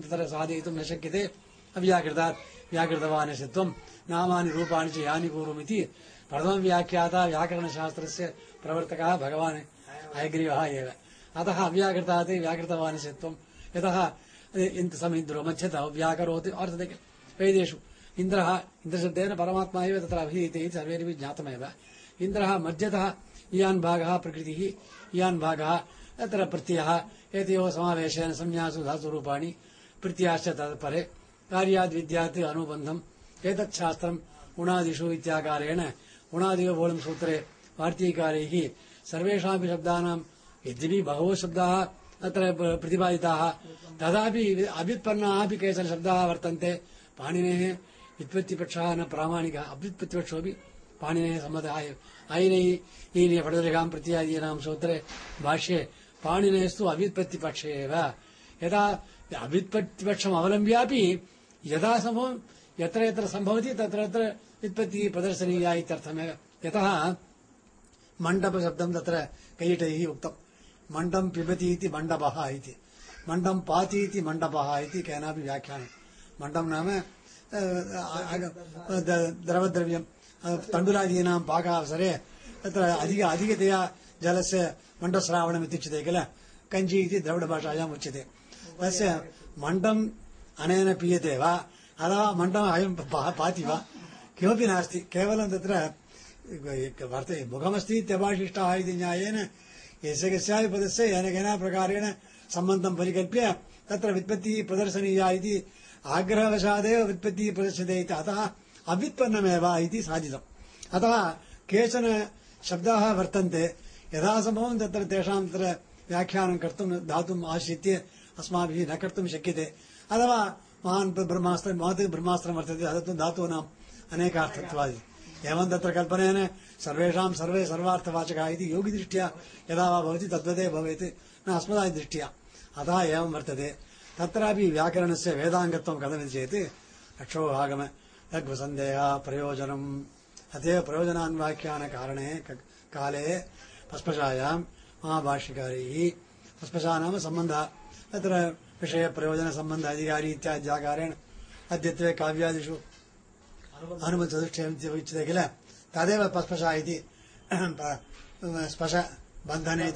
तत्र साधयितुं न शक्यते अव्याकृतात् व्याकृतवानसित्वं नामानि रूपाणि यानि पूर्वमिति प्रथमव्याख्याता व्याकरणशास्त्रस्य प्रवर्तकः भगवान् हयग्रीवः एव अतः अव्याकृतात् व्याकृतवानसित्वं यतः इन्द् समिन्द्रो मध्यतः व्याकरोति अर्थते वेदेषु इन्द्रः इन्द्रशब्देन परमात्मा एव तत्र अभिधीयते इति सर्वैरपि ज्ञातमेव इन्द्रः मध्यतः इयान् भागः प्रकृतिः इयान् भागः तत्र प्रत्ययः एतयोः समावेशेन संज्ञासु प्रत्ययाश्च तत्परे कार्याद्विद्यात् अनुबन्धम् एतत् शास्त्रम् उणादिषु इत्याकारेण उणादिगोळं सूत्रे वार्तीकारैः सर्वेषामपि शब्दानां यद्यपि बहवो शब्दाः अत्र प्रतिपादिताः तथापि अभ्युत्पन्नाः अपि केचन शब्दाः वर्तन्ते। पाणिनेः व्युत्पत्तिपक्षः न प्रामाणिकः अभ्युत्पत्तिपक्षोऽपि पाणिनेः सम्मतः एव ईनीय प्रत्यादीनां सूत्रे भाष्ये पाणिनेस्तु अव्युत्पत्तिपक्षे एव। यदा अव्युत्पत्तिपक्षम् अवलम्ब्यापि यदा सम्भवं यत्र यत्र सम्भवति तत्र तत्र व्युत्पत्तिः प्रदर्शनीया इत्यर्थमेव। यतः मण्डपशब्दं तत्र कैटैः उक्तम् मण्डं पिबति इति मण्डपः इति। मण्डं पाति इति मण्डपः इति केनापि व्याख्यानं। मण्डं नाम द्रवद्रव्यं। तण्डुलादीनां पाकावसरे तत्र अधिक, अधिकतया जलस्य मण्डस्रावणम् इत्युच्यते किल? कञ्ची इति द्रविडभाषायाम् उच्यते। तस्य मण्डम् अनेन पीयते वा, अथवा मण्डम् अयं पाति वा, किमपि नास्ति। केवलं तत्र वर्तते मुखमस्ति इत्यभाशिष्टः इति न्यायेन यस्य कस्यापि पदस्य येन केन प्रकारेण सम्बन्धं परिकल्प्य तत्र व्युत्पत्तिः प्रदर्शनीया इति आग्रहवशादेव व्युत्पत्तिः प्रदर्श्यते इति। अतः अव्युत्पन्नमेव इति साधितम् अतः केचन शब्दाः वर्तन्ते। यथा सम्भवं तत्र तेषां तत्र व्याख्यानं कर्तुं दातुम् आश्रित्य अस्माभिः न कर्तुं शक्यते। अथवा महान् ब्रह्मास्त्र महत् ब्रह्मास्त्रं वर्तते तदतु धातूनाम् अनेकार्थत्वादि। एवं तत्र कल्पनेन सर्वेषां सर्वे सर्वार्थवाचकाः इति योगिदृष्ट्या यदा वा भवति तद्वदेव भवेत्, न अस्मदादिदृष्ट्या अतः एवं वर्तते। तत्रापि व्याकरणस्य वेदाङ्गत्वं कथमिति चेत् रक्षोभागम लघ्वसन्देहः प्रयोजनम्। अतएव प्रयोजनान्वाख्यानकारणे काले पस्पशायां महाभाष्यकारैः पस्पशा नाम सम्बन्धः तत्र विषयप्रयोजनसम्बन्ध अधिकारी इत्याद्याकारेण अद्यत्वे काव्यादिषु हनुमचतुष्टयम् इति उच्यते किल तदेव पस्पशा इति प- स्पश बन्धने